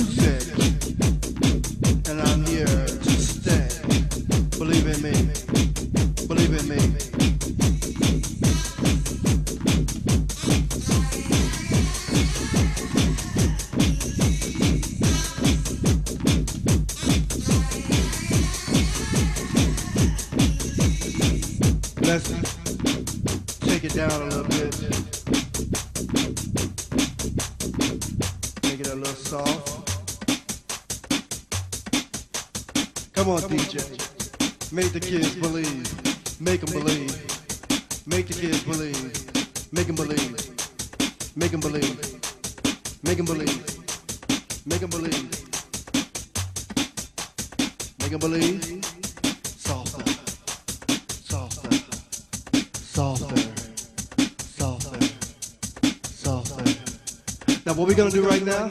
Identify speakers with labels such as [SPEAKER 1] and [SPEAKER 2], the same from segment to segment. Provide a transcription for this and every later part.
[SPEAKER 1] music. And I'm here gonna do right now,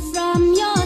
[SPEAKER 2] from your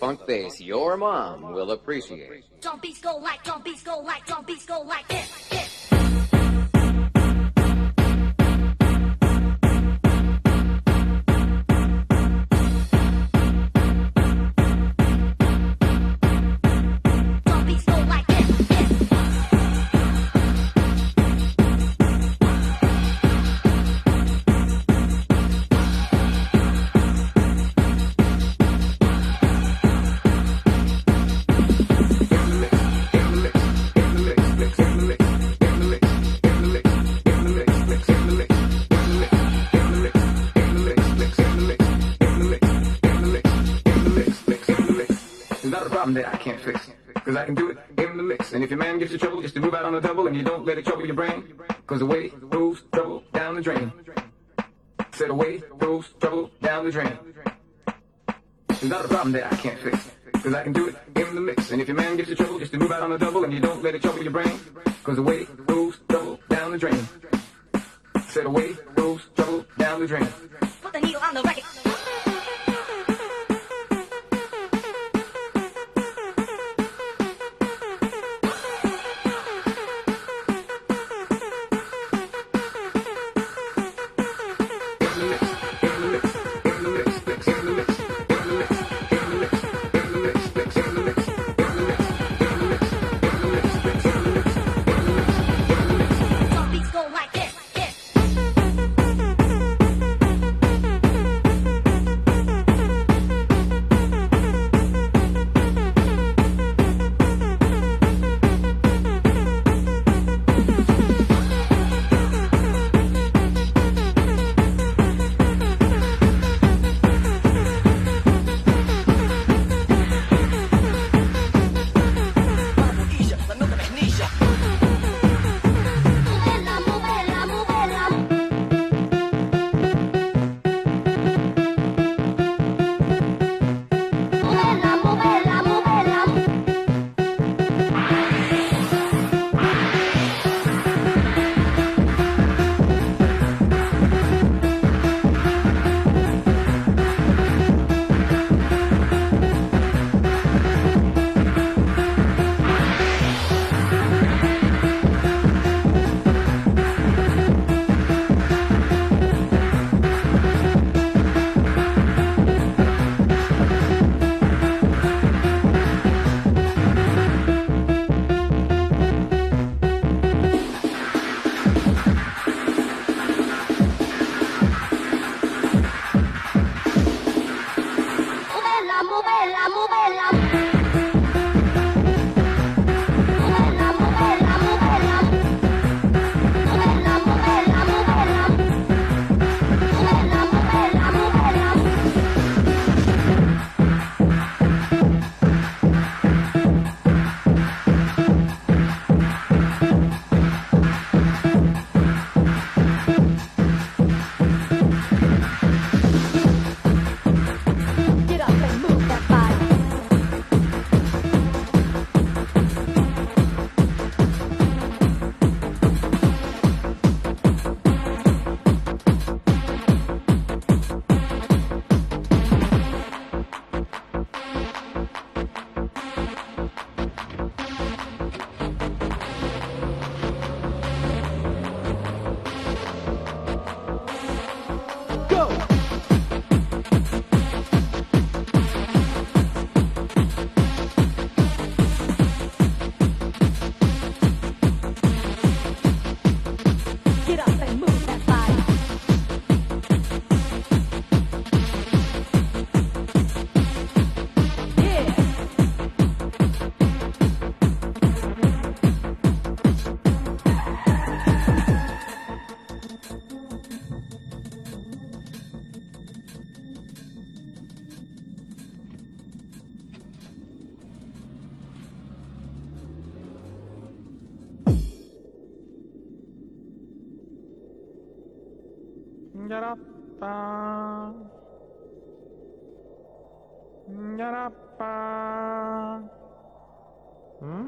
[SPEAKER 3] funk bass your mom will appreciate.
[SPEAKER 4] Drum beats go like, drum beats go like, drum beats go like this,
[SPEAKER 5] problem that I can't fix. Cause I can do it in the mix. And if your man gives you trouble, just to move out on the double and you don't let it trouble your brain. Cause the way moves trouble down the drain. Said away goes trouble down the drain. It's not a problem that I can't fix. Cause I can do it in the mix. And if your man gives you trouble, just to move out on the double and you don't let it trouble your brain. Cause the way moves trouble down the drain. Said away goes trouble down the drain.
[SPEAKER 4] Put the needle on the record.
[SPEAKER 6] Yarappa. Hmm?